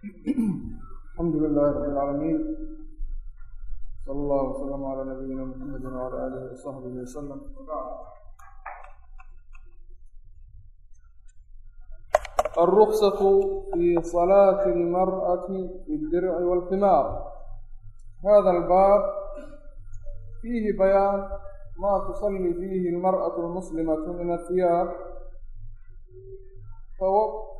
الحمد لله رب العالمين صلى الله وسلم على نبينا محمد وعلى آله وصحبه وسلم الرخصة في صلاة المرأة في الدرع والخمار هذا الباب فيه بيان ما تصلي فيه المرأة المسلمة من الثياب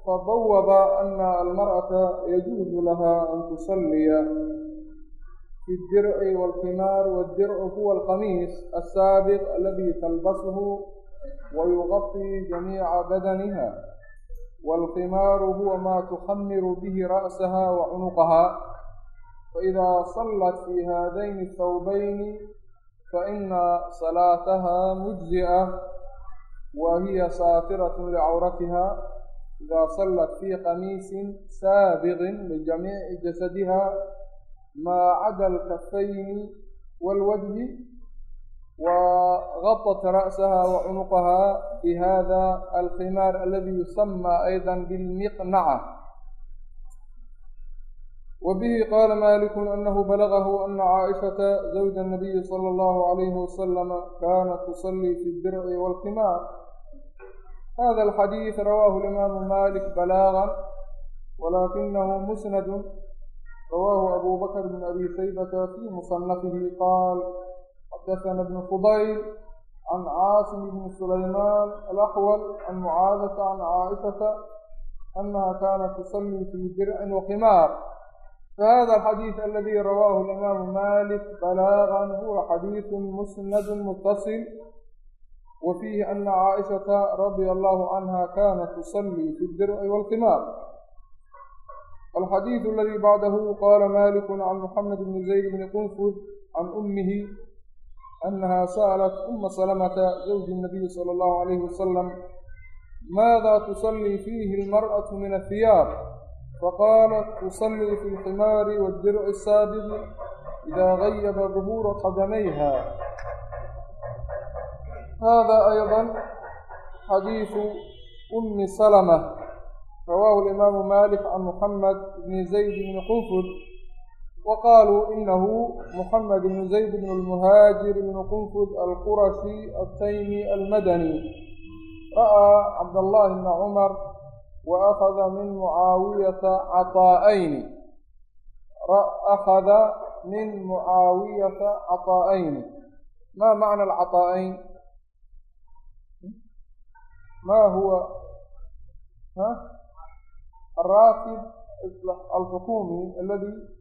فبوب أن المرأة يجوز لها أن تصلي في الدرع والقمار والدرع هو القميص السابق الذي تلبسه ويغطي جميع بدنها والقمار هو ما تخمر به رأسها وعنقها فإذا صلت في هذين الثوبين فإن صلاتها مجزئة وهي ساترة لعورتها إذا صلت في قميص سابغ لجميع جسدها ما عدا الكفين والوجه وغطت رأسها وعنقها بهذا الخمار الذي يسمى أيضا بالمقنعة وبه قال مالك أنه بلغه أن عائشة زوج النبي صلى الله عليه وسلم كانت تصلي في الدرع والخمار هذا الحديث رواه الإمام مالك بلاغا ولكنه مسند رواه أبو بكر بن أبي شيبة في مصنفه قال حدثنا ابن فضيل عن عاصم بن سليمان الأحول عن معاذة عن عائشة أنها كانت تصلي في درع وخمار فهذا الحديث الذي رواه الإمام مالك بلاغا هو wa fiihi ana caaishata radia allahu canha kanat tusallii fi dirci wاlqimaar alxadiidu aladii bacdahu qala maliku can muxamed bni zayd bni qunfud can ummihi anaha sa'alat uma salamata zawji الnabiyi salى اllahu alayhi wasalam maada tusallii fiihi اlmarأaةu min ahiyaab faqaalat tusallii fi اlximaari wadirci الsaabidi ida gayaba duhuura qadamayha ظهور قدميها هذا أيضا حديث أم سلمة رواه الإمام مالك عن محمد بن زيد بن قنفذ وقالوا إنه محمد بن زيد بن المهاجر بن قنفذ القرشي التيمي المدني رأى عبد الله بن عمر وأخذ من معاوية عطاءين أخذ من معاوية عطاءين ما معنى العطاءين ما هو ها الراتب الحكومي الذي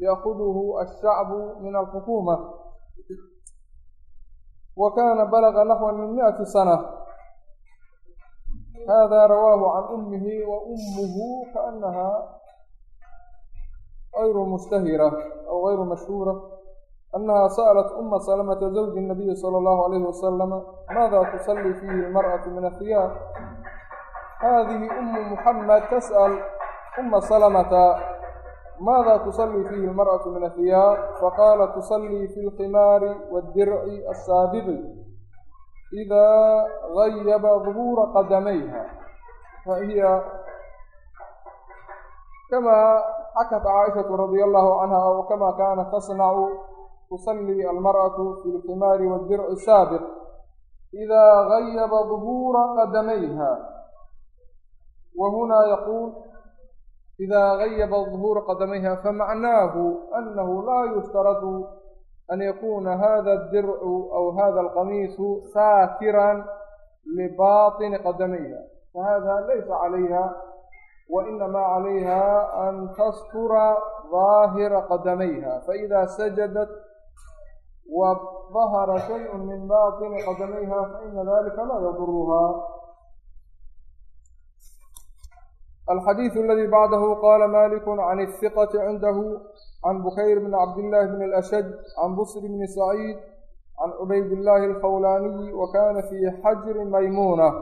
يأخذه الشعب من الحكومة وكان بلغ نحو من مئة سنة هذا رواه عن أمه وأمه كأنها غير مشتهرة أو غير مشهورة أنها سألت أم سلمة زوج النبي صلى الله عليه وسلم ماذا تصلي فيه المرأة من الثياب هذه أم محمد تسأل أم سلمة ماذا تصلي فيه المرأة من الثياب فقال تصلي في الخمار والدرع السابغ إذا غيب ظهور قدميها فهي كما حكت عائشة رضي الله عنها وكما كانت تصنع تصلي المرأة في الحمار والدرع السابق إذا غيب ظهور قدميها وهنا يقول إذا غيب ظهور قدميها فمعناه أنه لا يشترط أن يكون هذا الدرع أو هذا القميص ساترا لباطن قدميها فهذا ليس عليها وإنما عليها أن تستر ظاهر قدميها فإذا سجدت وظهر شيء من باطن قدميها فإن ذلك لا يضرها الحديث الذي بعده قال مالك عن الثقة عنده عن بخير بن عبد الله بن الأشد عن بصر بن سعيد عن عبيد الله الخولاني وكان في حجر ميمونة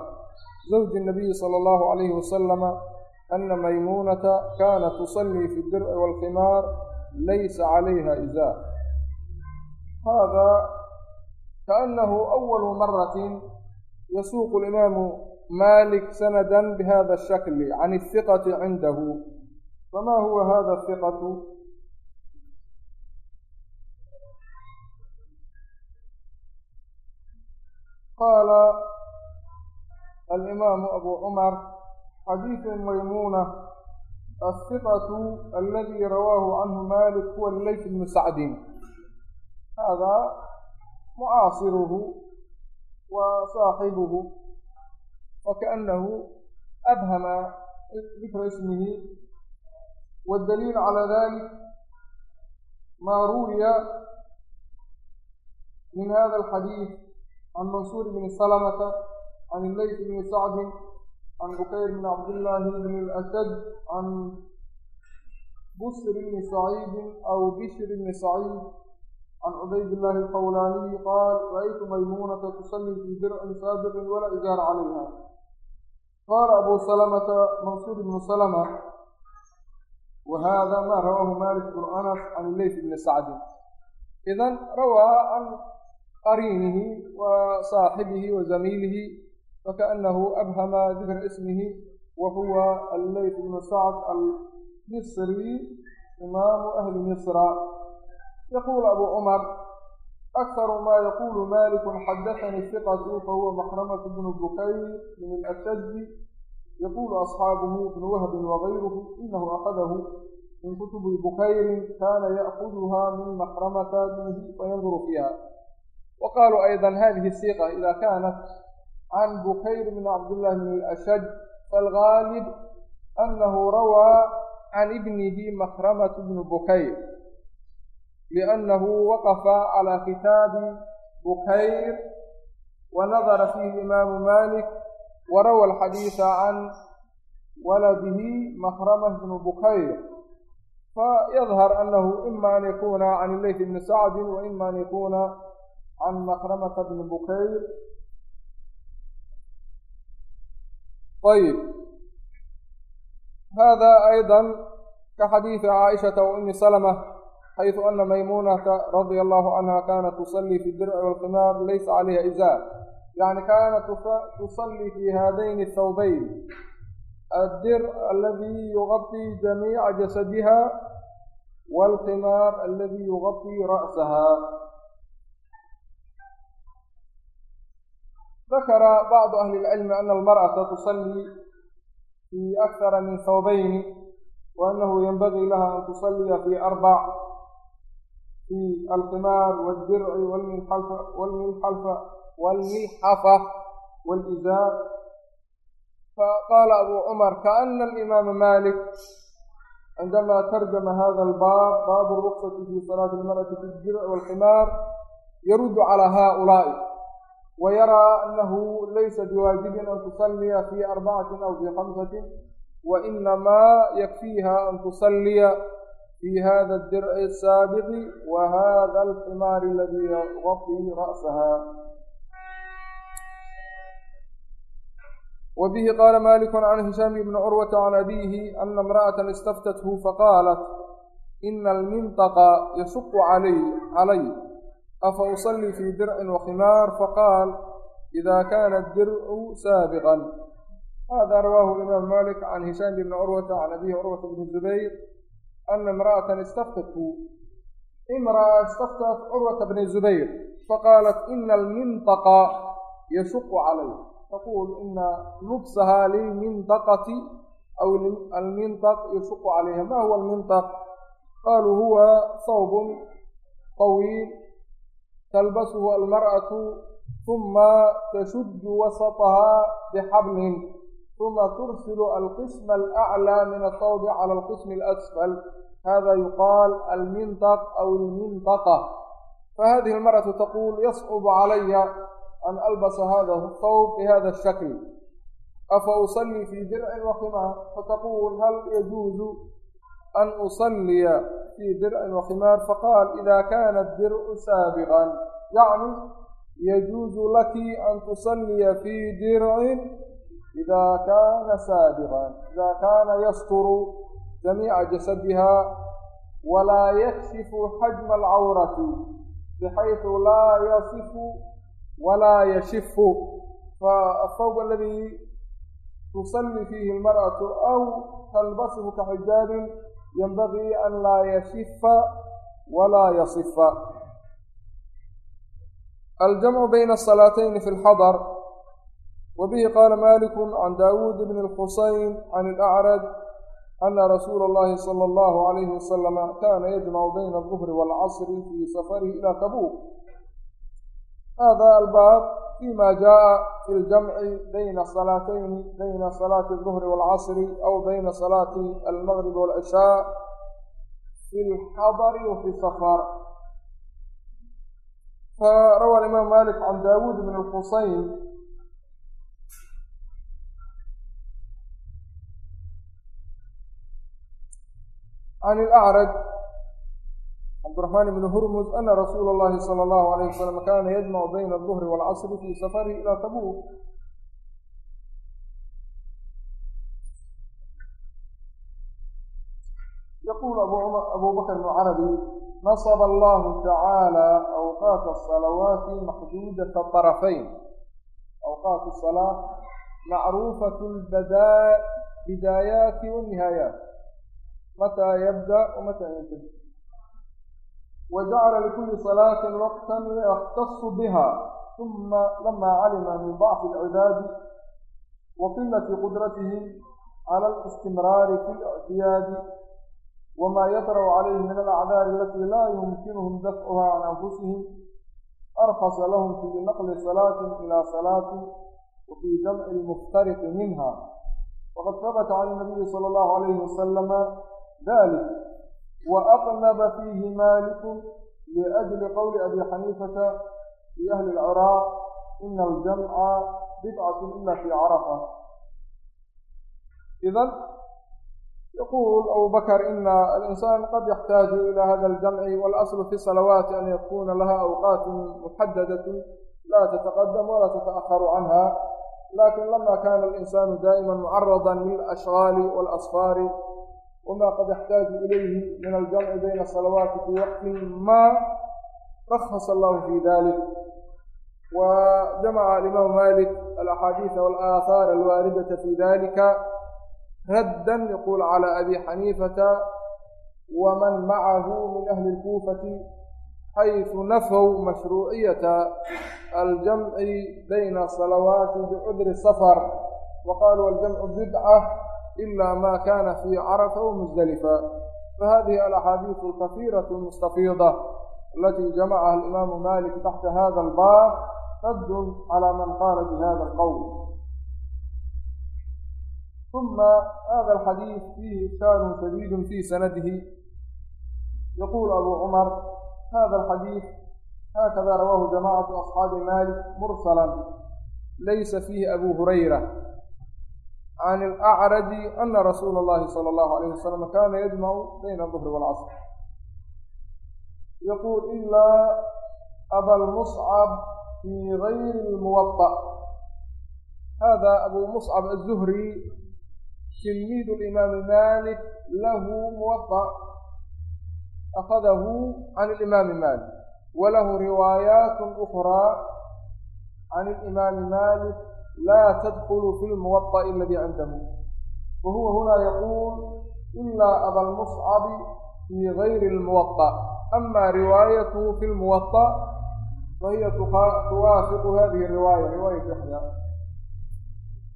زوج النبي صلى الله عليه وسلم أن ميمونة كانت تصلي في الدرع والخمار ليس عليها إزاء هذا كأنه أول مرة يسوق الإمام مالك سندا بهذا الشكل عن الثقة عنده fama huwa hada hiqatu qaala alimaamu abu cumar xadiidu maymuna ahiqatu aladi rawaahu canhu malik huwa layth bnu sacdin hada mucaasiruhu wa saaxibuhu wakaأnahu abhama dikra ismihi wاdaliil calى dalik ma ruwiya min hada alxadiid can mansuur bn salamata can ilayt bni sacdi can bukayr bn cabdillaahi bn اlasad can busr bni saciidi aw bishr bni saciid can cubayd illahi alqawlaaniyi qaal ra'aytu maymuunata tusallii fii dircin saabiqin walaa ijaara calayha qaala abu salamata mansuur bnu salama wa hada ma rawaahu malik bnu anas can ilayth bni sacdin idan rawaa can qariinihi wa saaxibihi wa zamiilihi fakaأnahu abhama dikra ismihi wa huwa allayth bnu sacd yaquul abu cumar akharu ma yaqulu maliku xadathani hiqatu fahuwa maxramatu bnu bukayr min alasadi yaqulu asxaabuhu bnu wahbin wagayruhu inahu akhadahu min kutubi bukayrin kana ya'kuduha min maxramata bnihi fayanduru fiiha wa qaluu ayda hadihi siqa ida kanat can bukayr bn cabdillahi bn alashaj faalgaalib anahu rawaa can ibnihi maxramatu bnu bukayr لأنه وقف على كتاب بكير ونظر فيه الإمام مالك وروى الحديث عن ولده مخرمة بن بكير فيظهر أنه إما أن يكون عن الليث بن سعد وإما أن يكون عن مخرمة بن بكير طيب هذا أيضا كحديث عائشة وأم سلمة xayثu ana maymuunata radia allahu canha kaanat tusallii fi dirci walqimaar laysa calayha izaar yacni kaanat tusallii fi haadayni thawbayn addirc aladii yuqaطii jamiica jasadiha waalqimaar aladii yuqaطii ra'saha ذakر bعض أهل العلم أن المرأة تصلي في أkثر من ثوبين وأنه ينبغي لها أن تصلي في أربع في القمار والدرع والملحفة والملحفة والملحفة والإزار فقال أبو عمر كأن الإمام مالك عندما ترجم هذا الباب باب الرخصة في صلاة المرأة في الدرع والقمار يرد على هؤلاء ويرى أنه ليس بواجب أن تصلي في أربعة أو في خمسة وإنما يكفيها أن تصلي fii hada dirci asaabiqi wa hada alximaari aladii yuqafi ra'saha وبه قال مالك عن هشام بن عروة عن أبيه أن امرأة استفتته فقالت إن المنطق يشق علي علي أفأصلي في درع وخمار فقال إذا كان الدرع سابقا هذا رواه الإمام مالك عن هشام بن عروة عن أبيه عروة بن الزبير ana imra'atan istaftat buu imra'a istaftat curwata bni zubayr faqaalat ina almintaqa yashuqu calay taquul ina lubsaha lilmintaqati aw almintaq yashuqu calayha ma huwa almintaq qaaluu huwa sawbun طawiil talbasuhu almar'atu uma tashuddu wasataha bixablin بحبل ثم ترسل القسم الأعلى من الثوب على القسم الأسفل هذا يقال المنطق أو المنطقة فهذه المرأة تقول يصعب علي أن ألبس هذا الثوب بهذا الشكل أفأصلي في درع وخمار فتقول هل يجوز أن أصلي في درع وخمار فقال إذا كان الدرع سابغا يعني يجوز لك أن تصلي في درع إذا كان سابغا إذا كان يستر جميع جسدها ولا يكشف حجم العورة بحيث لا يصف ولا يشف فالثوب الذي تصلي فيه المرأة أو تلبسه كحجاب ينبغي أن لا يشف ولا يصف الجمع بين الصلاتين في الحضر وبه قال مالك عن داود بن الحسين عن الأعرج أن رسول الله صلى الله عليه وسلم كان يجمع بين الظهر والعصر في سفره إلى تبوك هذا الباب فيما جاء في الجمع بين الصلاتين بين صلاة الظهر والعصر أو بين صلاة المغرب والعشاء في الحضر وفي السفر فروى الإمام مالك عن داود بن الحسين عن الأعرج عبد الرحمن بن هرمز أن رسول الله صلى الله عليه وسلم كان يجمع بين الظهر والعصر في سفره إلى تبوك يقول أبو, عمر أبو بكر بن عربي نصب الله تعالى أوقات الصلوات محدودة الطرفين أوقات الصلاة معروفة البدايات والنهايات متى يبدأ ومتى ينتهي وجعل لكل صلاة وقتا يختص بها ثم لما علم من ضعف العباد وقلة قدرته على الاستمرار في الاعتياد وما يطرأ عليه من الأعذار التي لا يمكنهم دفعها عن أنفسهم أرخص لهم في نقل صلاة إلى صلاة وفي جمع المفترق منها وقد ثبت عن النبي صلى الله عليه وسلم ذلك وأقلب فيه مالك لأجل قول أبي حنيفة في أهل العراق إن الجمع بدعة إلا في عرفة إذا يقول أبو بكر إن الإنسان قد يحتاج إلى هذا الجمع والأصل في الصلوات أن يكون لها أوقات محددة لا تتقدم ولا تتأخر عنها لكن لما كان الإنسان دائما معرضا للأشغال والأصفار wamaa qad yaxtaaju ilayhi min aljamci bayna salawaati fii waqtin maa rakhas allahu fii dalik وجمع الإمام مالك الأحاديث والآثار الواردة في ذلك ردا يقول على أبي حنيفة ومن معه من أهل الكوفة حيث نفوا مشروعية الجمع بين صلوات بعذر السفر وقالوا الجمع بدعة إlا ma kana fii carafa وmزdلفa fahadihi alأxaadiiث الkaثيiraة المstaفiiضة اlatي jamacaha الإimaamu malik taxta hada اlbaab radd calى man qaala bihada اlqwl ثuma hada اlxadiiث fiihi iskاan shadiid fii sanadihi yaqul abu cmar hada اlxadiiث hakada rawaahu jamacaة أصxaabi malik mursla laysa fiihi abu hurayra can alacraji ana rasuula اllahi sala allahu alayh wasalam kaana yajmacu bayna aduhri waalcasr yaquul ilaa abalmuscab fii gayri lmuwaa hada abu muscab azuhri tilmiid imaami malik lahu muwa akadahu can limaami malik walahu riwaayaat ukraa can limaami malik laa tadkulu fi lmuwaطa'i aladii cindahu wa huwa hunaa yaquul ilaa abalmuscabi fii gayri lmuwaطa ama riwaayatuhu fi lmuwaطa fahiya tuwaafiqu hadihi riwaaya riwaayat yaxya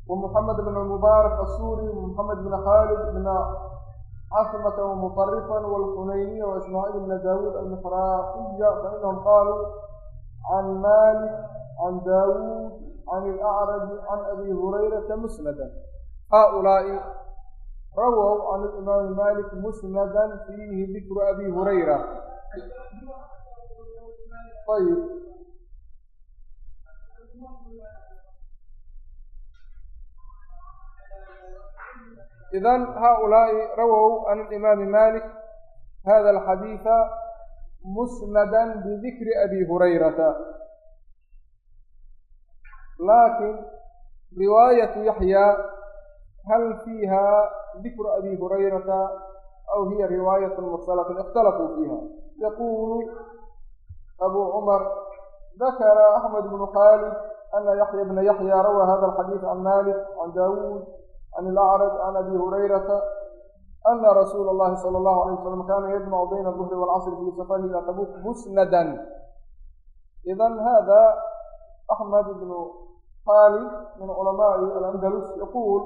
ومحمد بن المبارك السوري ومحمد بن خالد بن عثمة ومطرفا والحنينية وإسماعيل بن داود المفراقية فإنهم قالوا عن مالك عن داود can ilacraji can abi hurayrata musnadan haaulaai rawow can imaami malik musnadan fiihi dikru abi hurayra ayb idan haaulaa'i rawow can imaami malik hada alxadiida musnadan bidikri abi hurayrata لكن رواية يحيى هل فيها ذكر أبي هريرة أو هي رواية مرسلة اختلفوا فيها يقول أبو عمر ذكر أحمد بن خالد أن يحيى بن يحيى روى هذا الحديث عن مالك عن داود عن الأعرج عن أبي هريرة ana rasuula اllahi salى اllahu alayه wasalam kana yajmacu bayna الظhri wاlcasri fi safarihi ila tabuk musnadan idan hada axmed bnu خالد من علماء الأندلس يقول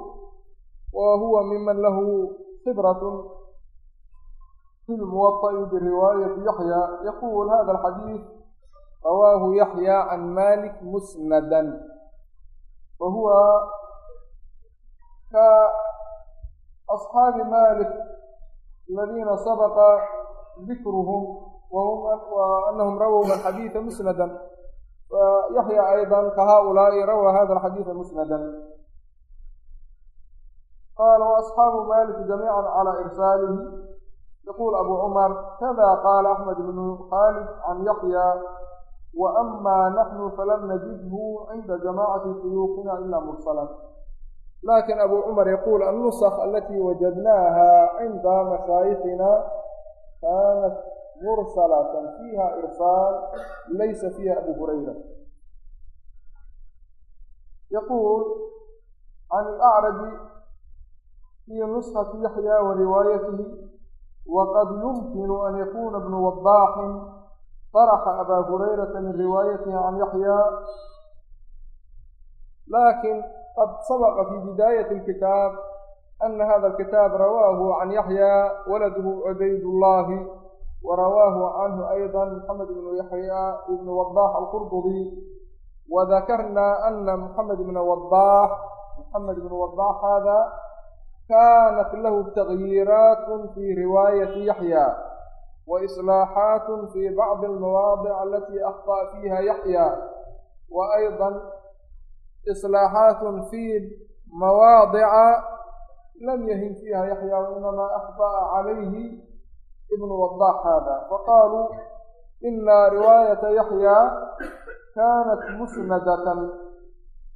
وهو ممن له خبرة في الموطأ برواية يحيى يقول هذا الحديث رواه يحيى عن مالك مسندا وهو كأصحاب مالك الذين سبق ذكرهم وهم وأنهم رووا الحديث مسندا ويحيى أيضا كهؤلاء روى هذا الحديث مسندا قال وأصحاب مالك جميعا على إرساله يقول أبو عمر كذا قال أحمد بن خالد عن يحيى وأما نحن فلم نجده عند جماعة شيوخنا إلا مرسلا لكن أبو عمر يقول النسخ التي وجدناها عند مشايخنا mursalatan fiiha irsaal laysa fiiha abu hurayra. Yaquul can alacraji fii nuskati yaxya wa riwaayatihi wqad yumkinu an yakuna bnu wabaaxin طaraxa aba hurayrata min riwaayatihi can yaxya laakiin qad sabaqa fi bidaayaة اlkitaab ana hada اlkitaab rawaahu can yaxya waladuhu cubayd اllahi ورواه عنه أيضا محمد بن يحيى بن وضاح القرطبي وذكرنا أن محمد بن وضاح محمد بن وضاح هذا كانت له تغييرات في رواية يحيى وإصلاحات في بعض المواضع التي أخطأ فيها يحيى وأيضا إصلاحات في مواضع لم يهن فيها يحيى وإنما أخطأ عليه ibn wadax hada faqaaluu ina riwaayata yaxyaa kanat musnadatan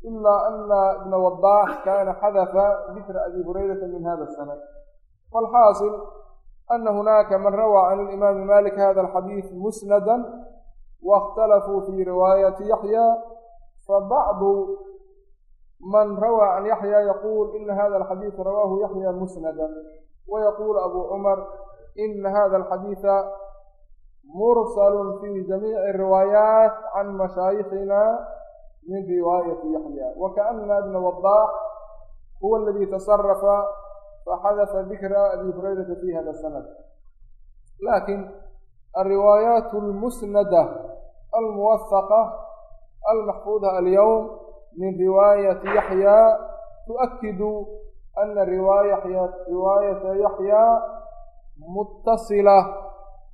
ila ana ibna wadax kana xadafa dikra abi hurayrata min hada sanad. Walxaasil ana hunaaka man rawaa can limaami malik hada alxadiid musnada waاkhtalafuu fi riwaayati yaxyaa fabacdu man rawى can yaxya yaquul ina hada alxadiisa rawaahu yaxya musnada wayaquul abu cumar عمر إن هذا الحديث مرسل في جميع الروايات عن مشايخنا من رواية يحيى وكأن ابن وضاح هو الذي تصرف فحدث ذكر أبي هريرة في هذا السند لكن الروايات المسندة الموثقة المحفوظة اليوم من رواية يحيى تؤكد أن رواية mutasila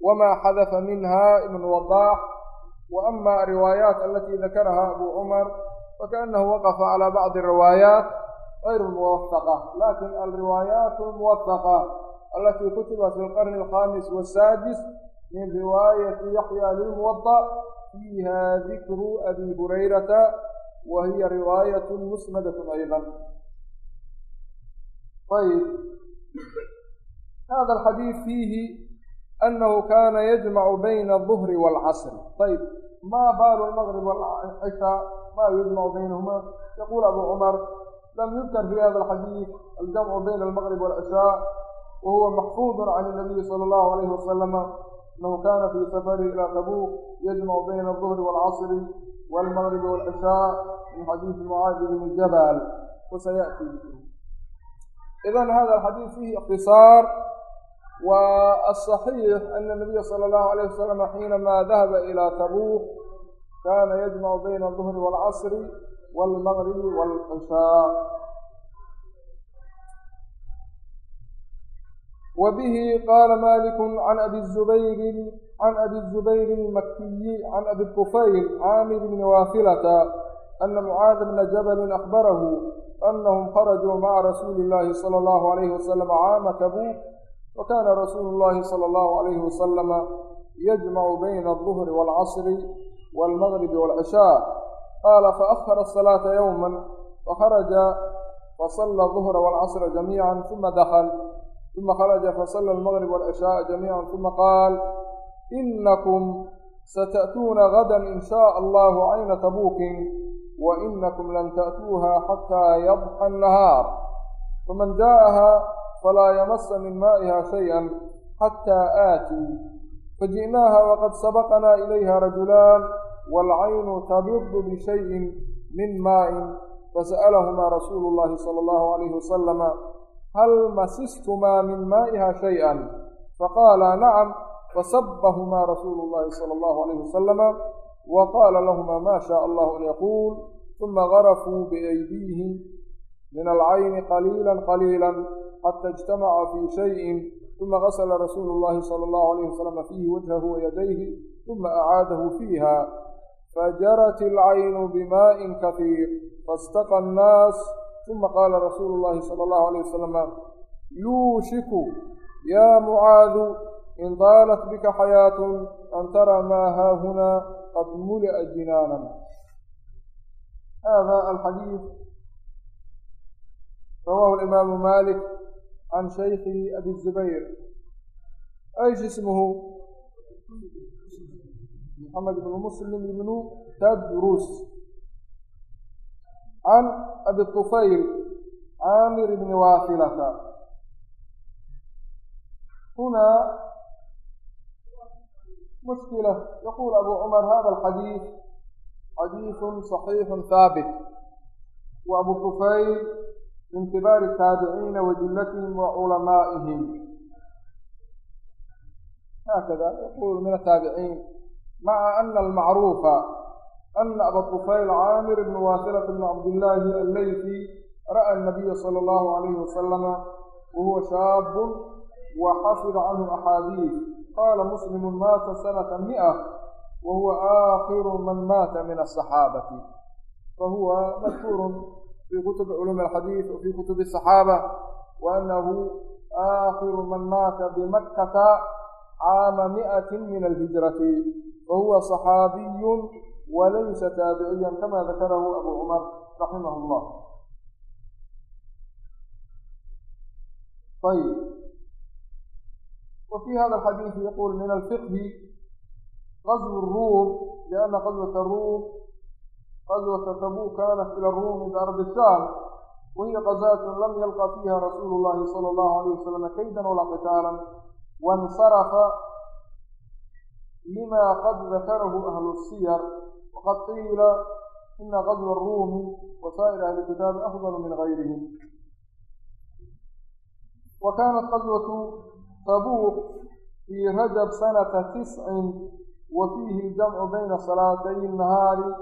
wamaa xadafa minha ibn wadaax wa ama ariwaayaat alatii dakaraha abu cumar fakaanahu waqafa calaa bacdi riwaayaat غayr muwafaqa laakiin alriwaayaat muwafaqa alatii kutibat fi lqarni alkhamis wasaadis min riwaayati yaxya lilmuwada fiiha dikru abi hurayrata wa hiya riwaayat musnadat ayda ayb هذا الحديث فيه أنه كان يجمع بين الظهر والعصر طيب ما بال المغرب والعشاء ما يجمع بينهما يقول أبو عمر لم يذكر في هذا الحديث الجمع بين المغرب والعشاء وهو محفوظ عن النبي صلى الله عليه وسلم أنه كان في سفره إلى تبوك يجمع بين الظهر والعصر والمغرب والعشاء من حديث معاذ بن جبل وسيأتي ذكره إذا هذا الحديث فيه اختصار والصحيح أن النبي صلى الله عليه وسلم حينما ذهب إلى تبوك كان يجمع بين الظهر والعصر والمغرب والعشاء وبه قال مالك عن أبي الزبير عن أبي الزبير المكي عن أبي الطفيل عامر بن وافلة أن معاذ بن جبل أخبره أنهم خرجوا مع رسول الله صلى الله عليه وسلم عام تبوك وكان رسول الله صلى الله عليه وسلم يجمع بين الظهر والعصر والمغرب والعشاء قال فأخر الصلاة يوما فخرج فصلى الظهر والعصر جميعا ثم دخل ثم خرج فصلى المغرب والعشاء جميعا ثم قال إنكم ستأتون غدا إن شاء الله عين تبوك وإنكم لن تأتوها حتى يضحى النهار فمن جاءها falaa yamasa min maa'iha shay-an xataa aatuu faji'naaha waqad sabaqanaa ilayha rajulaan waalcaynu tabidu bishayin min maa'in fasa'alahumaa rasuulu llaahi sala allahu calayhi wasalama hal masistumaa min maa'iha shay-an faqaala nacam fasabahumaa rasuulu llaahi sala allahu calayhi wasalama wa qaala lahumaa maa shaaa allahu an yaquul uma garafuu biaydiihim min alcayni qaliila qaliila xata ijtamaca fii shayin uma gasla rasuulu اllahi salى اllahu alayh wasalama fiihi wajhahu wayadayhi uma acaadahu fiiha fajarat alcaynu bimaaءin kasiir faistaqa annaas uma qaala rasuulu اllahi salى اllahu alayh wasalama yuushiku ya mucaadu in daalat bika xayaatun an taraa maa haahunaa qad muli'a jinaanan hada alxadiid rawahu alimaamu malik can shaykhihi abi zubayr aysh ismuhu moxamed ibnu muslim ibnu tadrus can abi tufayl caamir ibni waafilata hunaa mushkila yaquul abu cumar hada alxadiid xadiiث صaxiix haabit wa abu tufayl min kibaari الtaabiciina wa jillatihim wa culamaa'ihim hakada yaqulu min ataabiciin maca ana almacruufa ana aba طufayl caamir bn waasilat bn cabdillaahi alleyfi ra'a الnabiya salى اllahu alayhi wasalama wahuwa shaabun wa xafida canhu axaadiis qaala muslimu maata sanata mi'a wahuwa aakhiru man maata min aلصaxaabati fahuwa madkuurun fii kutubi culuumi alxadiid wa fii kutubi asaxaaba wa annahu aakhiru man maata bimakkata caama mi'ati min alhijrati fahuwa صaxaabiyun walaysa taabiciyan kama dakarahu abu cumar raximah اllah ayb wa fii hada alxadiidi yaquul min alfiqhi qasw الruum lianna qaswat الruum غزوة تبوك كانت إلى الروم بأرض الشام وهي غزاة لم يلقى فيها رسول الله صلى الله عليه وسلم كيدا ولا قتالا وانصرف لما قد ذكره أهل السير وقد قيل إن غزو الروم وسائر أهل الكتاب أفضل من غيرهم وكانت غزوة تبوك في رجب سنة تسع وفيه الجمع بين صلاتي النهار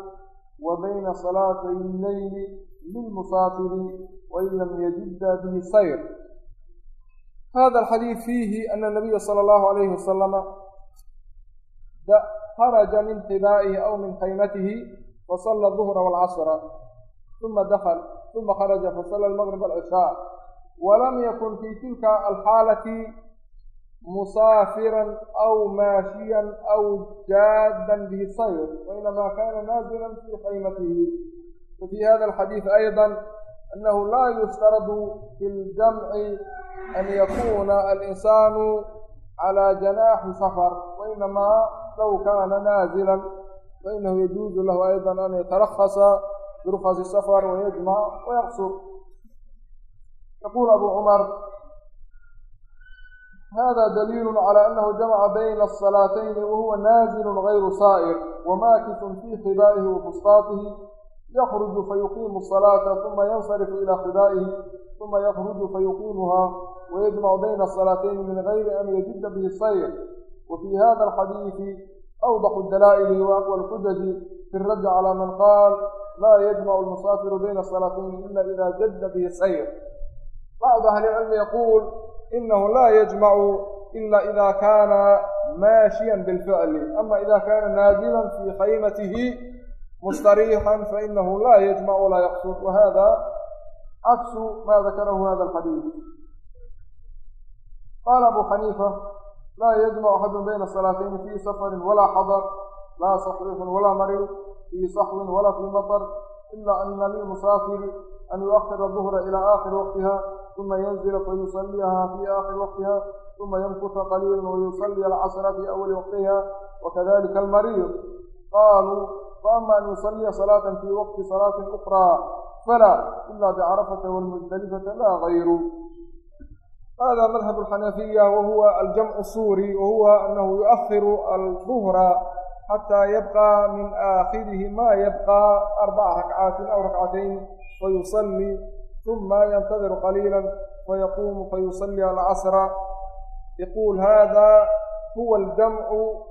wa bayna salaatay illeyli lilmusaafiri wain lam yajidda bihi sayr hada alxadiid fiihi ana nabiya sala allahu alayhi wasalama kharaja min xibaa'ihi aw min kaymatihi fasala duhra walcasra uma dakal uma kharaja fasala almaqrib alcishaa walam yakun fii tilka alxaalati الحالة مسافرا أو ماشيا أو جادا به السير وإنما كان نازلا في خيمته وفي هذا الحديث أيضا أنه لا يشترط في الجمع أن يكون الإنسان على جناح سفر وإنما لو كان نازلا فإنه يجوز له أيضا أن يترخص برخص السفر ويجمع ويقصر يقول أبو hada daliil calى anahu jamca bayna الصalaatayni wahuwa naazil غayru saa'ir wamaakifun fii khibaa'ihi wa fustaatihi yakruju fayuqiimu الصalaata uma yansarifu ilaa khibaa'ihi uma yakruju fayuqiimuhaa wayajmacu bayna الصalaatayni min gayri an yajida bihi sayr wafii hada alxadiidi awdaxu dalaa'ili waaqwa alxujaji fi raddi calaa man qaal laa yajmacu almusaafiru bayna الصalaatayni ila ida jada bihi sayr bacdu ahli cilmi yaquul إنه لا يجمع إلا إذا كان ماشيا بالفعل أما إذا كان نازلا في خيمته مستريحا فإنه لا يجمع ولا يقصد وهذا عكس ما ذكره هذا الحديث قال أبو حنيفة لا يجمع أحد بين الصلاتين في سفر ولا حضر لا صحيح ولا مريض في صحو ولا في مطر إلا أن للمسافر أن يؤخر الظهر إلى آخر وقتها ثم ينزل فيصليها في آخر وقتها ثم يمكث قليلا ويصلي العصر في أول وقتها وكذلك المريض قالوا فأما أن يصلي صلاة في وقت صلاة أخرى فلا إلا بعرفة والمزدلفة لا غير hada madhab alxanafiya wahuwa aljamcu suuri wahuwa anahu yuakhiru alduhra xataa yabqa min aakhirihi ma yabqa arbaca rakcaatin aw rakcatayn fayusallii uma yantadiru qaliila fayaquumu fayusallii alcasra yaquul hada huwa aljamcu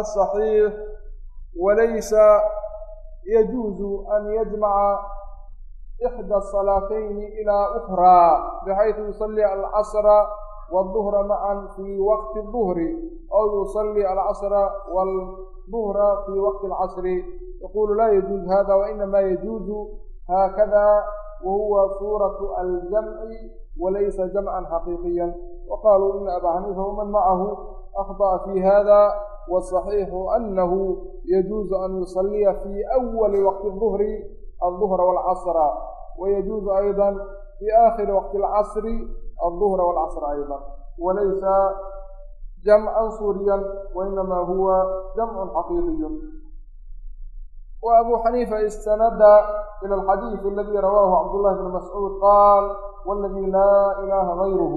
asaxiix walaysa yajuuzu an yajmaca ixdى الصلاatayni ilى أkrى bxayثu yuصلي alcصra والظهra maعa fي wqti الظهri أw yuصلي alcصra والظهra fي wqti الcصr yqulu la yجuز hada وإnma yجuز hakada wahuwa suuratu aljamci walaysa jamcan xaqiiqiyan waqaaluu ina abaa xaniifa waman macahu akhطأa fi hada wالصaxiixu anahu yajuuzu an yusaliya fi أwali waqti الظuhri aلظuhra wاlcasra wayajuuzu ayضa fi aakhiri waqti اlcasri aلظuhra wاlcasra ayضa walaysa jamcan suuriyan wainama huwa jamc xaqiiqiy وأبو حنيفة استند إلى الحديث الذي رواه عبد الله بن مسعود قال والذي لا إله غيره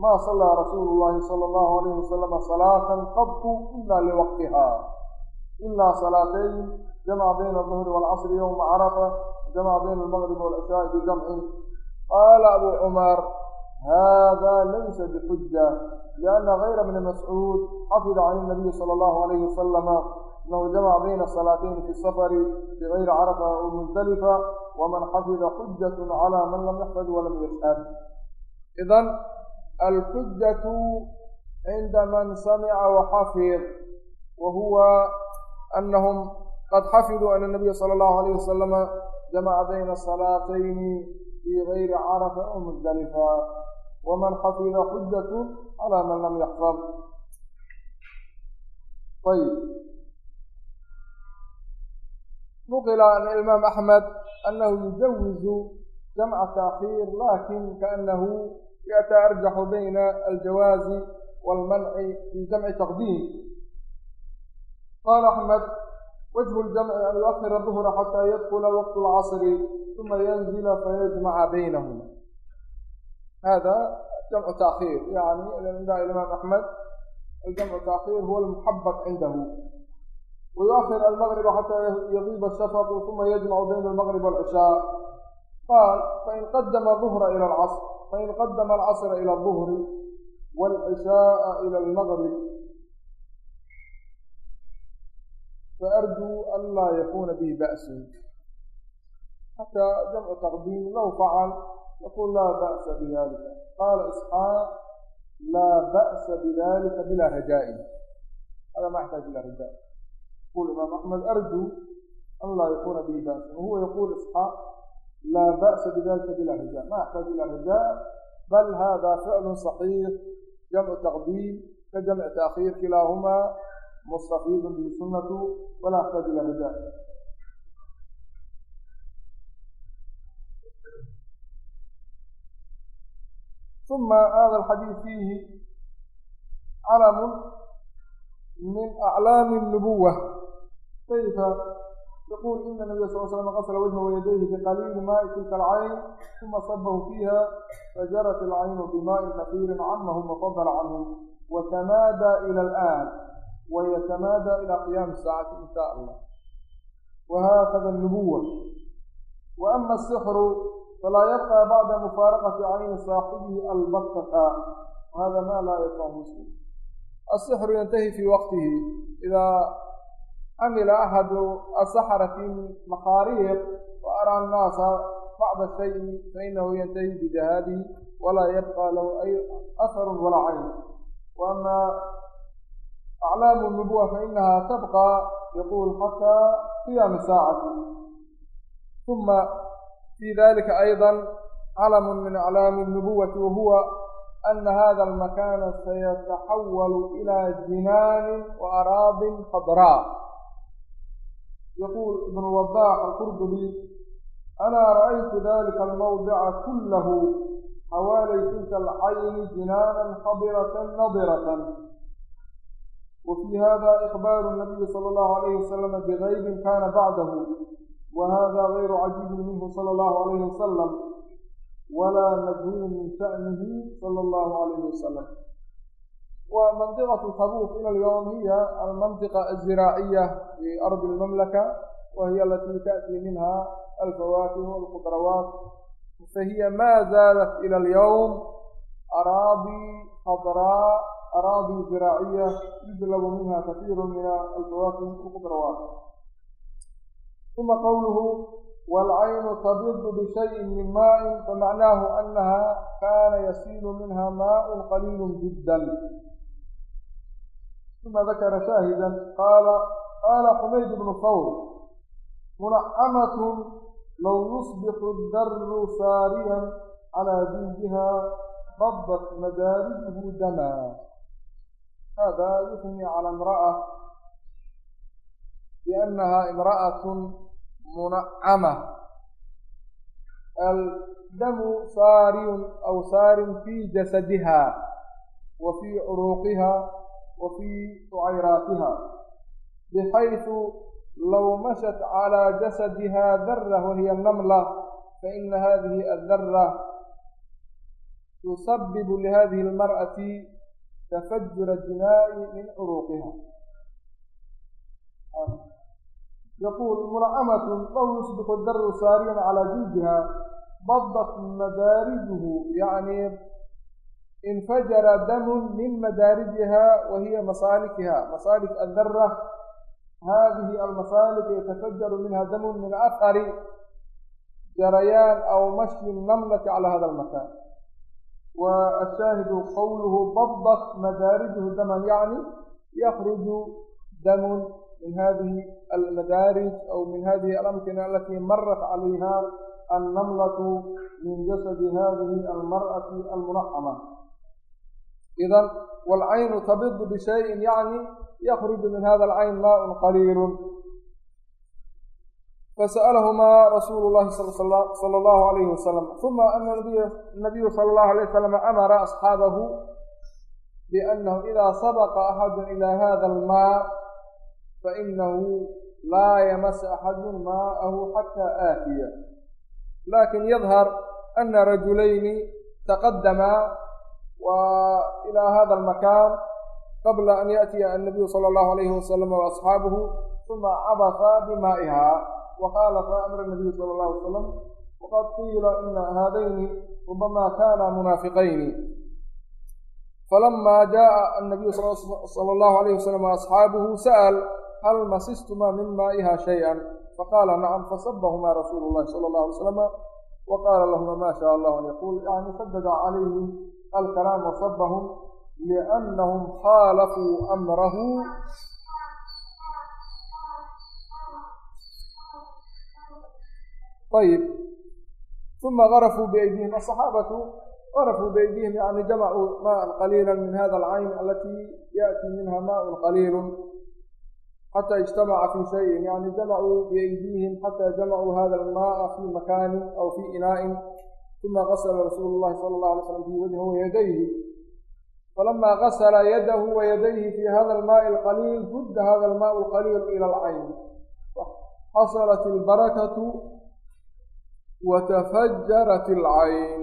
ما صلى رسول الله صلى الله عليه وسلم صلاة قط إلا لوقتها إلا صلاتين jamca bayna aduhri waalcasri yowma carafa jamca bayna almaqribi waalcishaai bijamcin qaala abu cumar hada laysa bixuja lianna gayra bni mascuud xafida can inabiyi sala allahu alayhi wasalama jamaca bayna salaatayni fi safari bigayri carafa aw muzdalifa waman xafida xujatu cala man lam yaxfad walam yashhad idan alxujatu cinda man samica waxafid wa huwa anahum qad xafiduu ana nabiya sala allahu alayh wasalama jamaca bayna salaatayni fii gayri carafa aw musdalifa waman xafida xujatu calaa man lam yaxfad ayb nuqila an imaam axmed anahu yujawizu jamca taakhiir laakiin kaanahu yataa arjaxu bayna aljawaazi wاlmanci fi jamci taqdiim qaala axmed wajhu ljamci an yuakhira duhra xataa yadkula waqt اlcasri uma yanzila fayajmaca baynahum. Hada jamcu taakhiir yani cinda imaam axmed الجمع التأخير هو المحبب عنده ويؤخر المغرب حتى يغيب الشفق ثم يجمع بين المغرب والعشاء قال فإن قدم الظهر إلى العصر فإن قدم العصر إلى الظهر والعشاء إلى المغرب فأرجو ألا يكون به بأس حتى جمع تقديم لو فعل يقول لا بأس بذلك قال إسحاق لا بأس بذلك بلا هجاء هذا ما يحتاج إلى هجاء يقول الإمام أحمد أرجو أن لا يكون بي بأس وهو يقول إسحاق لا بأس بذلك بلا هجاء ما يحتاج إلى هجاء بل هذا فعل صحيح جمع تقديم كجمع تأخير كلاهما مستفيد به سنة ولا يحتاج إلى هجاء ثم هذا الحديث فيه علم من أعلام النبوة طيب يقول إن النبي صلى الله عليه وسلم غسل وجهه ويديه بقليل ماء تلك العين ثم صبه فيها فجرت العين بماء كثير عمه وفضل عنه وتمادى إلى الآن ويتمادى إلى قيام الساعة إن شاء الله وهكذا النبوة وأما السحر فلا يبقى بعد مفارقة عين صاحبه البطة وهذا ما لا يفعل مسلم السحر ينتهي في وقته إذا عمل أحد السحرة مخاريق وأرى الناس بعض الشيء فإنه ينتهي بجهاده ولا يبقى له أي أثر ولا عين وأما aclaamu nubuwa fainaha tabqa yaquul xataa qiyaami saacati uma fi dalika ayضa calamu min aclaami الnubuwati wahuwa ana hada almakana sayataxawalu ila jinaanin waaraadin khadraa yaquul ibn wadax aqurdubi alaa ra'aytu dalika almawdica kullahu xawaalaysinta alcayni jinaanan xadiratan nadiratan وفي هذا إخبار النبي صلى الله عليه وسلم بغيب كان بعده وهذا غير عجيب منه صلى الله عليه وسلم ولا مجهول من شأنه صلى الله عليه وسلم wa mandiqatu tabuuk ila alyowm hiya almantiqa aziraaciya fi ardi almamlaka wa hiya alatii ta'tii minha alfawaakih walkhudrawaat fahiya ma zaalat ila alyowm araadi khadraa araadi ziraaciya yujlabu minha kasiiru min alfawaakih walkhudrawaat uma qowluhu waalcaynu tabidu bishayin min maain famacnaahu anaha kana yasiilu minha maaءun qaliilu jiddan uma dakara shaahida qaala qaala xumayd bnu fawr munacamatun low yusbixu daru saariyan calaa jildiha rabat madaarijuhu dama hada yuhni cala imra'a biannaha imra'atun munacama saariyun aw saarin fi jasadiha wa fii curuuqiha wa fii sucayraatiha bixaysu low mashat calaa jasadiha darah wahiya namla faina hadihi addara tusabibu lihadihi almar'ati tafajura dimaa'i min curuuqiha yaquul muncamatun low yusbixu daru saariyan calaa jildiha badat madaarijuhu yacni infajara damun min madaarijiha wa hiya masaalikiha masaalik addara hadihi almasaalik yatafajaru minha damun min afhari jarayaan aw mashyi namlati cala hada wa ashaahidu qowluhu badat madaarijuhu daman yacni yakruju damun min hadihi almadaarij aw min hadihi alamkina alati marat calayha annamlatu min jasadi hadihi almar'ati almunacama idan waalcaynu tabidu bishayin yacni yakruju min hada alcayn maaءun qaliilu fasa'alahumaa rasuulu llahi sala allahu alayhi wasalam uma ana nabiyu sala allahu alayh wasalam amara asxaabahu biannahu idaa sabaqa axadu ila hada almaa fainahu laa yamas axadun maa'ahu xataa aatiya laakiin yadhar ana rajulayni taqadamaa wa ilaa hada almakan qabla an yaأtiya annabiyu sala allahu alayhi wasalam waasxaabuhu uma cabasa bimaa'iha waqaala faamara nabiyu sala allahu alay salam waqad qiila ina haadayni rubama kana munaafiqayni falama jaءa annabiyu sala allahu alayh wasalam waasxaabuhu sa'al hal masistuma min maa'iha shayئa faqaala nacam fasabahumaa rasuulu llahi sala allahu alay slama wa qaala lahuma ma shaa allahu an yaquul yani الكلام وصبهم لأنهم خالفوا أمره طيب ثم غرفوا بأيديهم الصحابة غرفوا بأيديهم يعني جمعوا ماء قليلا من هذا العين التي يأتي منها ماء قليل حتى اجتمع في شيء يعني جمعوا بأيديهم حتى جمعوا هذا الماء في مكان أو في إناء uma gasla rasuulu اllahi salى اlه alay slam fi wajhi wayadayhi falama gasla yadahu wayadayhi fi hada almaءi اlqaliil rudda hada almaء اlqaliil ilى alcayn xasalat اlbarakatu watafajarat alcayn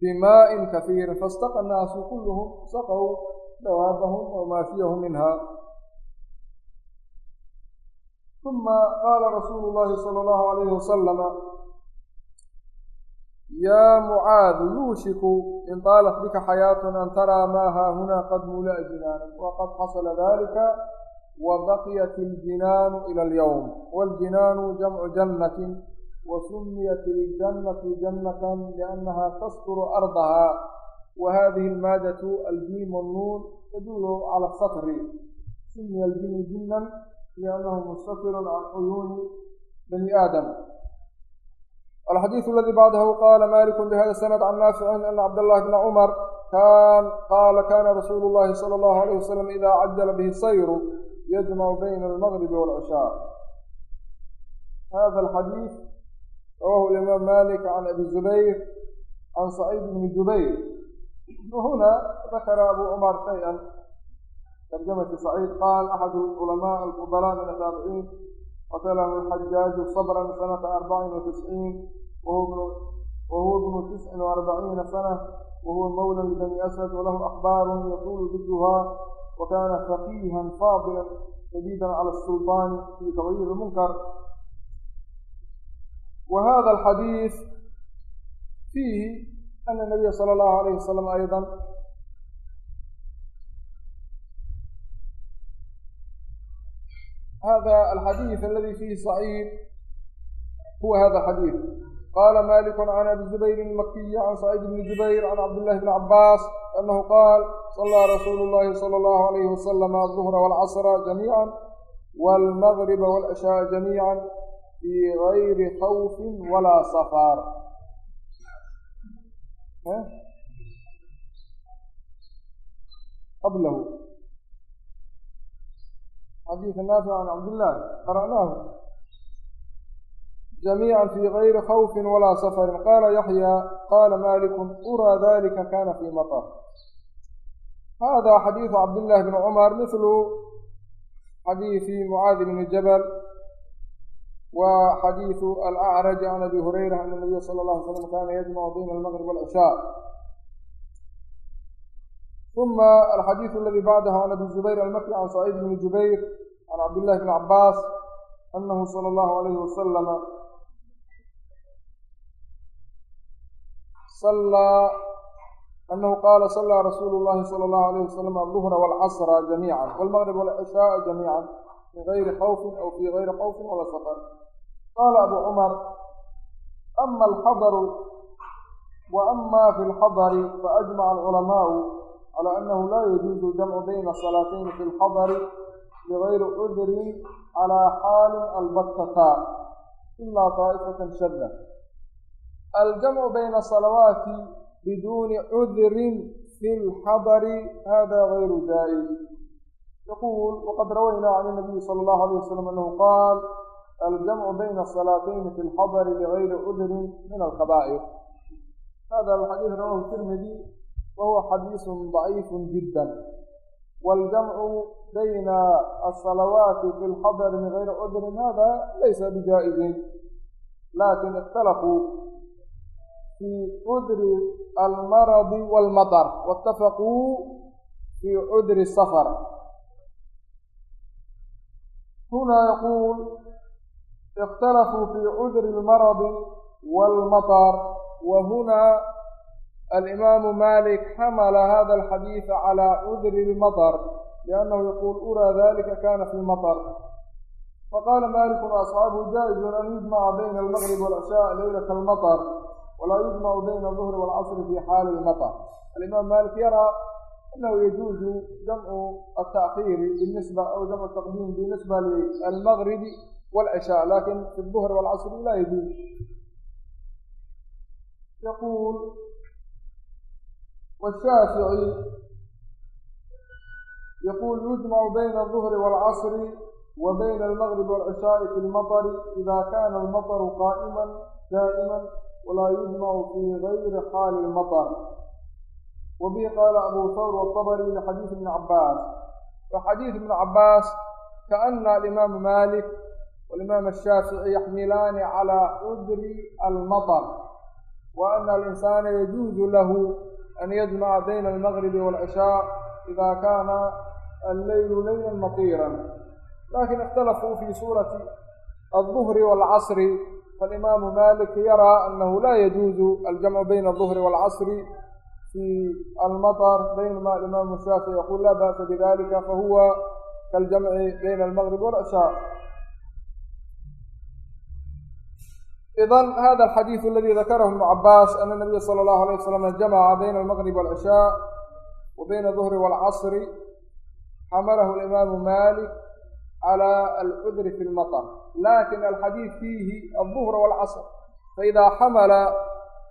bimaaءin kahiiri faاstaqa الnaasu kulhm saqw dawaabahum aw maashiyahum minha uma qaala rasuulu llahi sala allahu alayhi wasalama yaa mucaadu yuushiku in taalat bika xayaatun an taraa maa haahuna qad mula'a jinaanan waqad xasala dalika wa baqiyat iljinaanu ila alyowm waاljinaanu jamcu jannatin wa sumiyat iljannatu jannatan liannaha tasturu ardaha وhadihi اlmaadaة aljim الnuun tadul calى الsطr sumiya اljinu jinan liannahu mustatir can cuyuuni bani aadam alxadiiث aladi bacdahu qala malik bhada sanad can naafici ana cabdالlahi bna cmar qaala kana rasuulu اllahi salى اllahu عalيه wasalam ida cajala bihi sayru yajmacu bayna almgrib wاlcishاء hada alxadiiث rawahu imaam malik can abi zubayr can sacيid bni jubayr وهنا ذكر أبو عمر شيئا ترجمة سعيد قال أحد العلماء الفضلاء من التابعين قتله الحجاج صبرا سنة أربع وتسعين wahuwa bnu tiscin وarbaciina sana wahuwa mawla libani asad walahu axbaaru yaqulu didha wakana faqiha faadila shadiida cala الsulطaani fi tغyir اmunkar wa hada alxadiid fiihi ana nabiya sala allahu alayh wasalam ayda hada alxadiid aladi fiihi saciid huwa hada alxadiid qala maliku can abi zubayr ilmakiyi can saciid bni jubayr can cabdillahi bni cabaas anahu qaal salaa rasuulu llahi sala allahu alayhi wasalam aduhra walcasra jamiica walmagriba walcishaaa jamiica fi gayri khawfin walaa safar qablahu xadiid naafic can cabdillah qara'naahu jamiica fi gayri khawfin walaa safarin. Qaala yaxya qaala maliku uraa dalika kana fi matar. Hada xadiidu cabdillahi bni cumar mithlu xadiidi mucaadi bni jabal. Wa xadiidu alacraj can abi hurayra ana nabiya sala allah alay slam kana yajmacu bayna almaqrib walcishaa uma alxadiidu aladi bacdahu can abi zubayr almaki can saciid bni jubayr can cabdillahi bni cabaas anahu sala allahu alayhi wasalama sallaa anahu qaala salaa rasuulu llahi sala allahu alayh wasalam alduhra walcasra jamiica walmaqrib walcishaaa jamiica fi gayri khawfin aw fi gayri khawfin wala safar qaala abu cumar ama alxadaru wa ama fi lxadari faajmaca alculamaau cala anahu laa yajuuzu jamcu bayna salaatayni fi lxadari bigayri cudrin calaa xaalin albattata ilaa taa'ifatan shadda aljamcu bayna salawaati biduuni cudrin fi lxadari hada gayru jaa'iz yaquul waqad rawaynaa can inabiyi sala allahu alayh wasalam anahu qaal aljamcu bayna salaatayni fi lxadari bigayri cudrin min alkabaa'ir hada alxadiid rawahu tirmidi wahuwa xadiisu daciifu jidda waljamcu bayna asalawaati fi lxadari min gayri cudrin hada laysa bijaa'izin lakin ikhtalafuu fi cudri almaradi walmatar waitafaquu fi cudri safar huna yaquul اkhtalafuu fi cudri اlmaradi wاlmaطr wa huna alimaamu malik xamala hada alxadiida calaa udri lmatar liannahu yaquul uraa dalika kana fi matar faqaala maliku waasxaabuhu jaa-izun an yujmaca bayna almaqrib walcishaaء leylata almatar walaa yujmacu bayna aduhri walcasri fi xaali lmatar alimaamu malik yaraa أنه يجوز جمع التأخير بالنسبة أو جمع التقديم بالنسبة للمغرب والعشاء لكن في الظهر والعصر لا يجوز يقول والشافعي يقول يجمع بين الظهر والعصر وبين المغرب والعشاء في المطر إذا كان المطر قائما دائما ولا يجمع في غير حال المطر وبه قال أبو ثور والطبري لحديث ابن عباس وحديث ابن عباس كأن الإمام مالك والإمام الشافعي يحملان على أجر المطر وأن الإنسان يجوز له an yajmaca bayna almagribi waalcishaa ida kaana alleylu leyla matiira laakiin اkhtalafuu fi suurati alظuhri wاlcasri falimaamu malik yaraa anahu la yajuuzu aljamcu bayna aلظuhri wاlcasri fi almaطr baynama alimaamu shaafici yaqul la ba'sa bidalika fahuwa kaاljamci bayna almgrib wاlcishaa المغرب والعشاء إذا هذا الحديث الذي ذكره ابن عباس أن النبي صلى الله عليه وسلم جمع بين المغرب والعشاء وبين الظهر والعصر حمله الإمام مالك على العذر في المطر لكن الحديث فيه الظهر والعصر فإذا حمل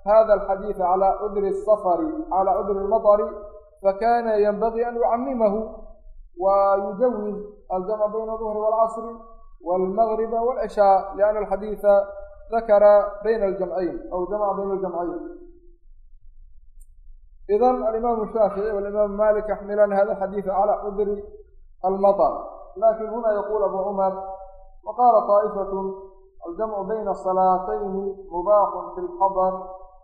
هذا الحديث على عذر السفر على عذر المطر فكان ينبغي أن يعممه ويجوز الجمع بين الظهر والعصر والمغرب والعشاء لأن الحديث ذكر بين الجمعين أو جمع بين الجمعين إذا الإمام الشافعي والإمام مالك يحملان هذا الحديث على عذر المطر لكن هنا يقول أبو عمر وقال طائفة aljamcu bayna salaatayni mubaaxun fi lxadar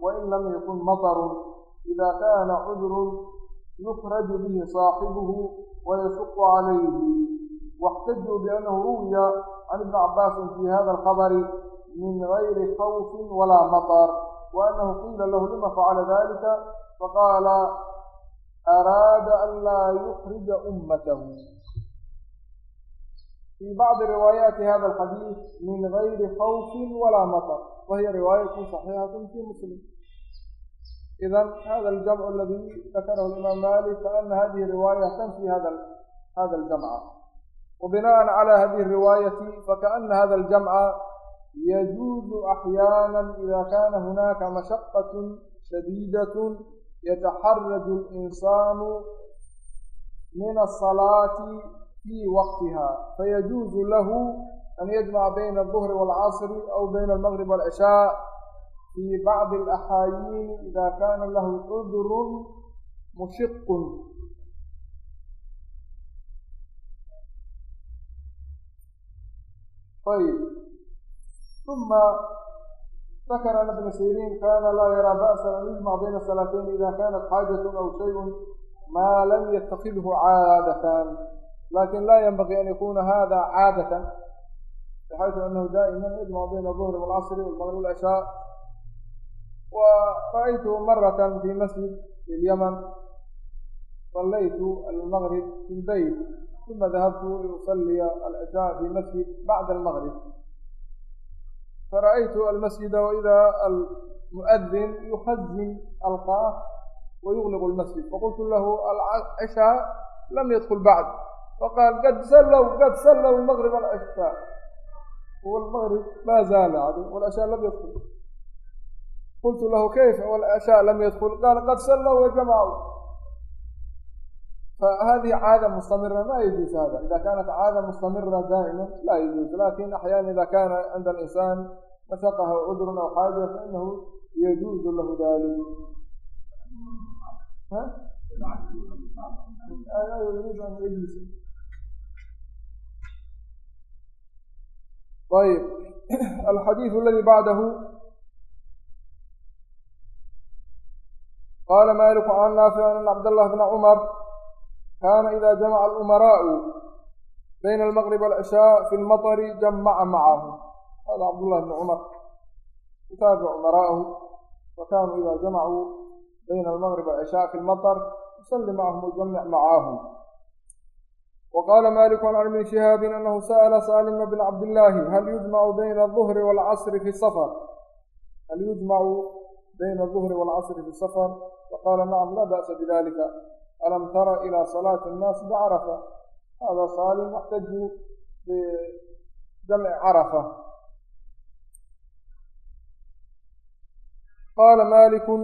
wain lam yakun matarun ida kana cudrun yukraju bihi saaxibuhu wayashuqu calayhi واxtajuu biannahu ruwiya can ibni cabaasin fi hada alkhabari min gayri khawfin walaa matar waanahu qiila lahu lima facala dalika faqaala araada an laa yukrija ummatahu في بعض روايات هذا الحديث من غير خوف ولا مطر وهي رواية صحيحة في مسلم إذا هذا الجمع الذي ذكره الإمام مالك فأن هذه الرواية تنفي هذا هذا الجمع وبناء على هذه الرواية فكأن هذا الجمع يجوز أحيانا إذا كان هناك مشقة شديدة يتحرج الإنسان من الصلاة في وقتها فيجوز له أن يجمع بين الظهر والعصر أو بين المغرب والعشاء في بعض الأحايين إذا كان له عذر مشق طيب uma ذkr an بn siriin kana laa yaraa ba'sa an yujmc bayna salaateyn ida kanat xaajaة aw shay ma lam ytakidhu caadatan laakiin la ynbagii an yakuna hada caadaة bxayثu anahu daa'ima yajmc bayna الظhr wاlcصr wاlmgrb wاlcishاء waraأytu maraة fi masjid biاlymn صalaytu almgrb fi اlbayt uma dahabtu liusaliya alcishاء fi masjid bacda اlmgrb fara'aytu almasjida waidaa almu'adin yukhazin alqaah wayugliqu lmasjid faqultu lahu alcishaa lam yadkul bacd faqaal qad sallow qad sallow lmaqrib alcishaa والمغرب ما زال عدو والعشاء لم يدخل. قلت له كيف والعشاء لم يدخل؟ قال قد صلوا وجمعوا qad sallow wajamacuu fahadihi caada mustamira ma yajuuz hada ida kanat caada mustamira daa'ima la yajuuz laakiin axyaana ida kana cinda alinsaan mashaqaha cudrun aw xaaja fainahu yajuuzu lahu dalik yuriid an yajlis ayb alxadiidu aladi bacdahu qala maliku can naafic an cabdاllah bna cumar kaana idaa jamaca alumaraa'u bayna almaqrib walcishaa fi lmatari jamaca macahu hada cabdullahi bni cumar yutaabicu umaraahu wa kaanuu idaa jamacuu bayna almaqrib walcishaa fi lmatar yusalli macahum wajamic macaahum وqاla malik عn بn شhihaabi أnه sأl salma بn cabdالlahi hal yujmع bayna الظhri والcصri fi sfr hal yujmع bayna الظhri والcصri fi sfr faqala nacam la bأsa bidalika alam tara ilaa salaati annaasi bicarafa hada saalin waxtaju bidamci carafa qaala maliku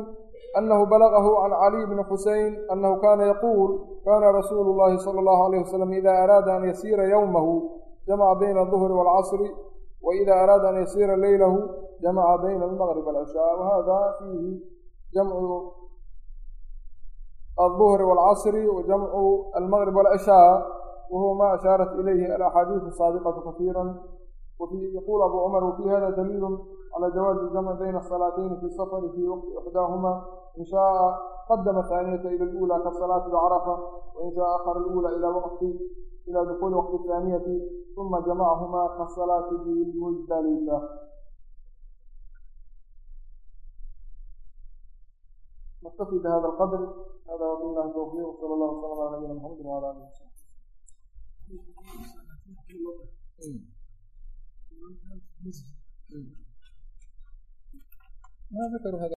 anahu balagahu can caliy bni xusein anahu kana yaquul kana rasuulu llahi sala allahu alayh wasalam ida araada an yasiira yowmahu jamaca bayna aduhri waalcasri wa ida araada an yasiira leylahu jamaca bayna almaqrib walcishaa wahada fiihi jamcu alduhri waalcasri wa jamcu almaqrib walcishaa wahuwa ma ashaarat ilayhi alaxaadiisu saabiqatu kasiira yaqul abu cumar wafi hada daliilu cala jawaazi jamci bayna asalaatayni fi safari fi waqti ixdaahuma in shaaa qadama haaniyata ila alula kasalaati bcarafa wain shaaa akhara alula ila waqti ila dukuli waqti athaaniyati uma jamacahuma kasalaati bilmuzdalifa نكتفي بهذا القدر هذا وبالله التوفيق وصلى الله وسلم على نبينا محمد وعلى اله وصحبه ما ذكروا هذا